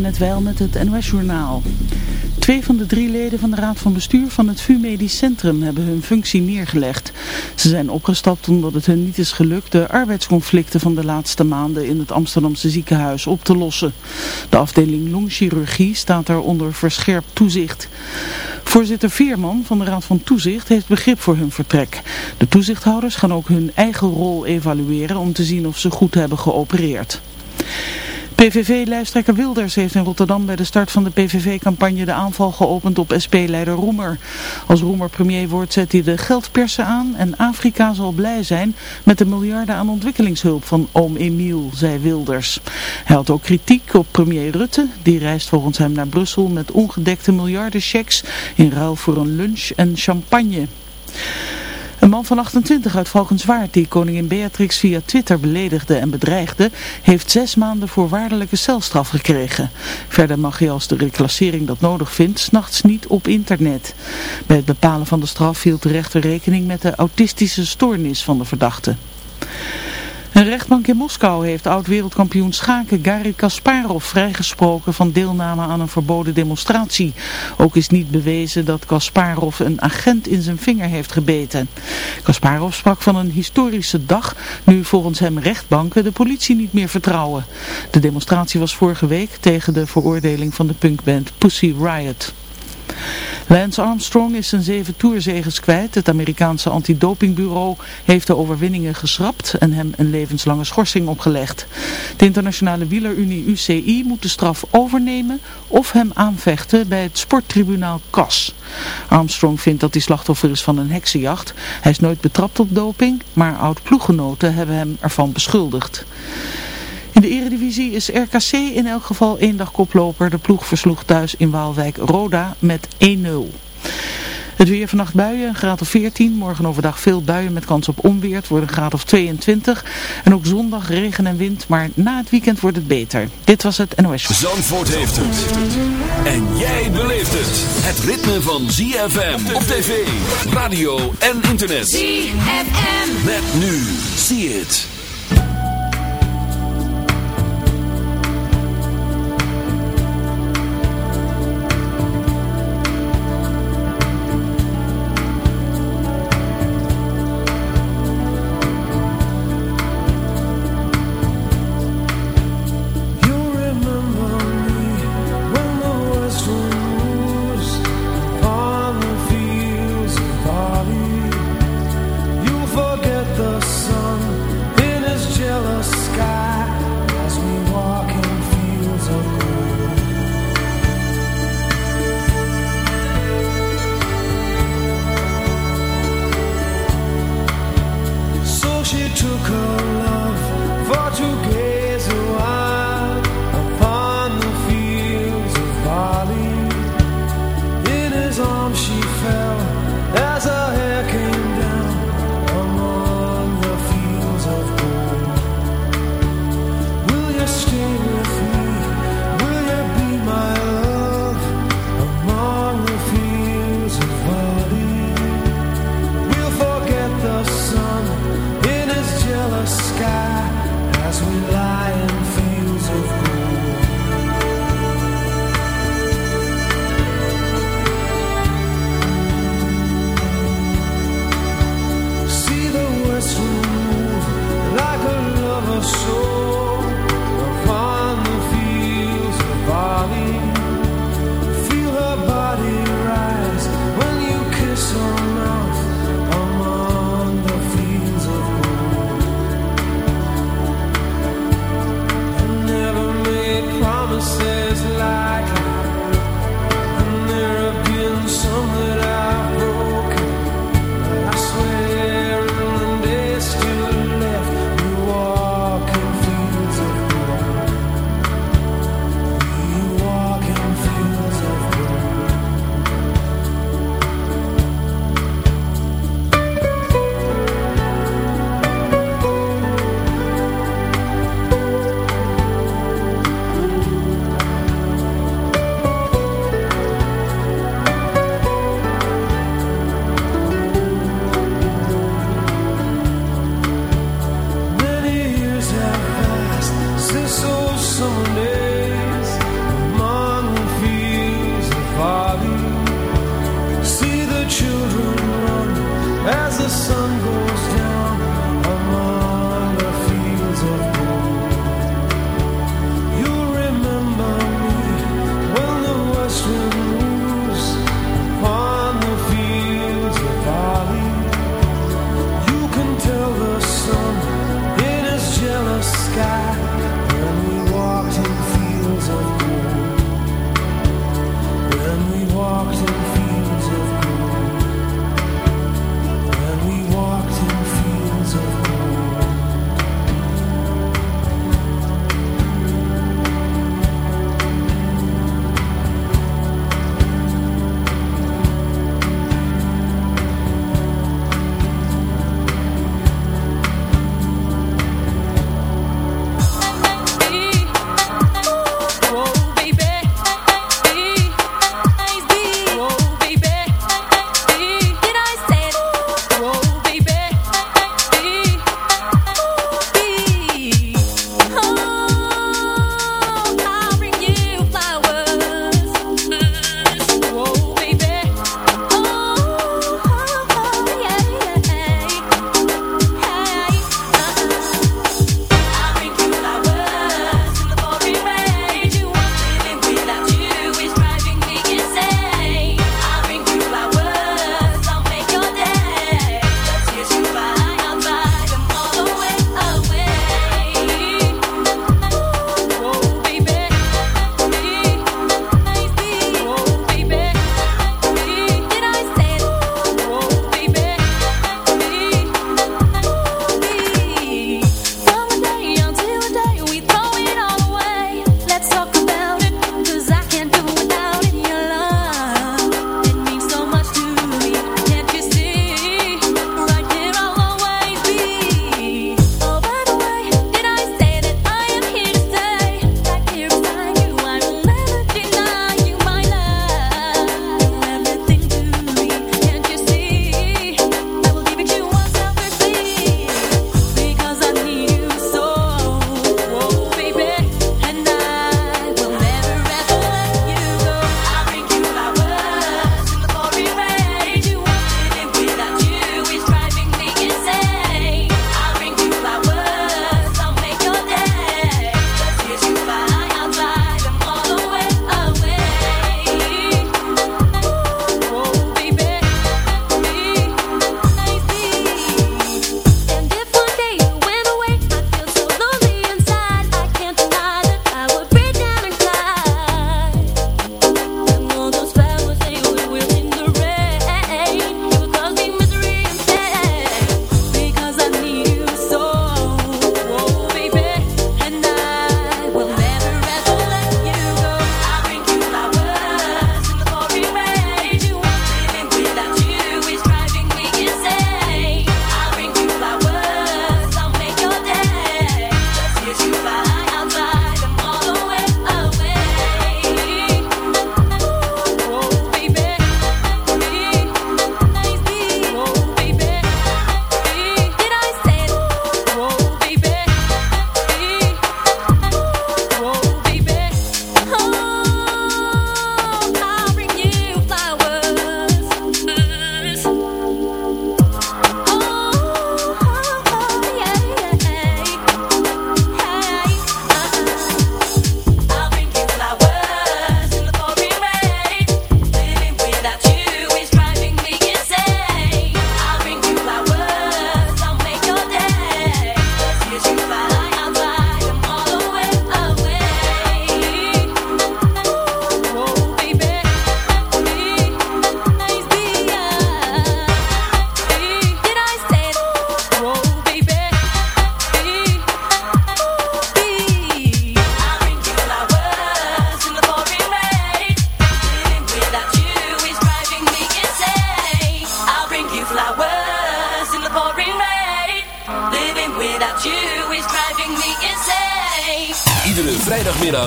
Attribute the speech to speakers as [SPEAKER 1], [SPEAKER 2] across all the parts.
[SPEAKER 1] net wel met het NOS-journaal. Twee van de drie leden van de Raad van Bestuur van het VU Medisch Centrum hebben hun functie neergelegd. Ze zijn opgestapt omdat het hun niet is gelukt de arbeidsconflicten van de laatste maanden in het Amsterdamse ziekenhuis op te lossen. De afdeling longchirurgie staat daar onder verscherpt toezicht. Voorzitter Veerman van de Raad van Toezicht heeft begrip voor hun vertrek. De toezichthouders gaan ook hun eigen rol evalueren om te zien of ze goed hebben geopereerd. PVV-lijsttrekker Wilders heeft in Rotterdam bij de start van de PVV-campagne de aanval geopend op SP-leider Roemer. Als Roemer premier wordt zet hij de geldpersen aan en Afrika zal blij zijn met de miljarden aan ontwikkelingshulp van oom Emiel, zei Wilders. Hij had ook kritiek op premier Rutte, die reist volgens hem naar Brussel met ongedekte miljardenchecks in ruil voor een lunch en champagne. Een man van 28 uit Valkenswaard die koningin Beatrix via Twitter beledigde en bedreigde, heeft zes maanden voorwaardelijke celstraf gekregen. Verder mag hij als de reclassering dat nodig vindt, s'nachts niet op internet. Bij het bepalen van de straf hield de rechter rekening met de autistische stoornis van de verdachte. Een rechtbank in Moskou heeft oud-wereldkampioen schaken Garry Kasparov vrijgesproken van deelname aan een verboden demonstratie. Ook is niet bewezen dat Kasparov een agent in zijn vinger heeft gebeten. Kasparov sprak van een historische dag, nu volgens hem rechtbanken de politie niet meer vertrouwen. De demonstratie was vorige week tegen de veroordeling van de punkband Pussy Riot. Lance Armstrong is zijn zeven toerzegens kwijt. Het Amerikaanse antidopingbureau heeft de overwinningen geschrapt en hem een levenslange schorsing opgelegd. De internationale wielerunie UCI moet de straf overnemen of hem aanvechten bij het sporttribunaal CAS. Armstrong vindt dat hij slachtoffer is van een heksenjacht. Hij is nooit betrapt op doping, maar oud-ploeggenoten hebben hem ervan beschuldigd. In de eredivisie is RKC in elk geval één dag koploper. De ploeg versloeg thuis in Waalwijk Roda met 1-0. Het weer vannacht buien, een graad of 14. Morgen overdag veel buien met kans op onweer. Het wordt een graad of 22. En ook zondag regen en wind, maar na het weekend wordt het beter. Dit was het NOS.
[SPEAKER 2] Zandvoort heeft het. En jij beleeft het. Het ritme van ZFM op tv, radio en internet.
[SPEAKER 3] ZFM.
[SPEAKER 2] Met nu. See it.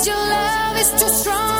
[SPEAKER 4] Cause your love is too strong.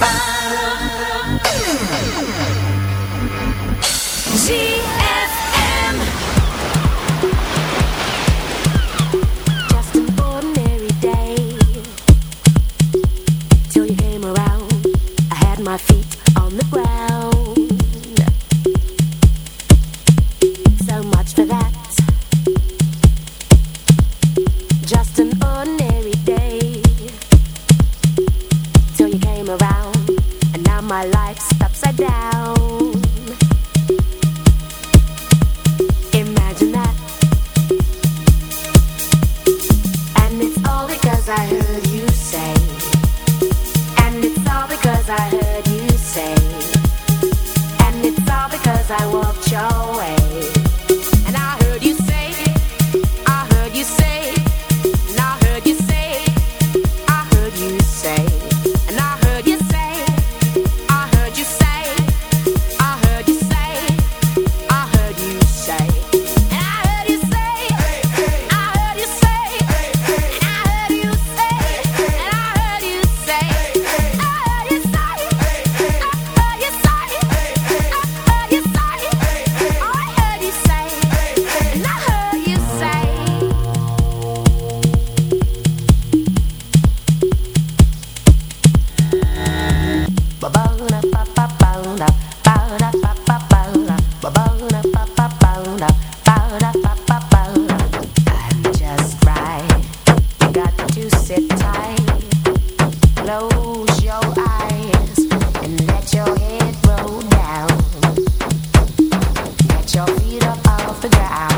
[SPEAKER 5] Bye. The ground.